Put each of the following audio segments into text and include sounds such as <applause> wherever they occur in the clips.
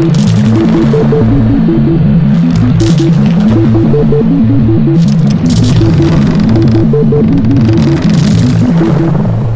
Thank you.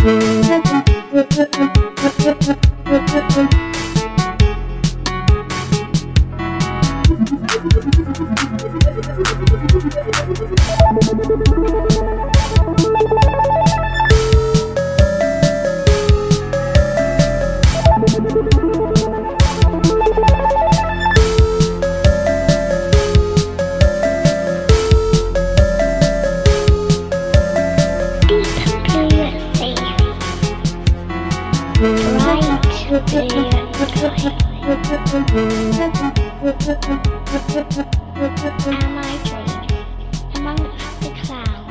Thank <laughs> Dreaming among the clouds?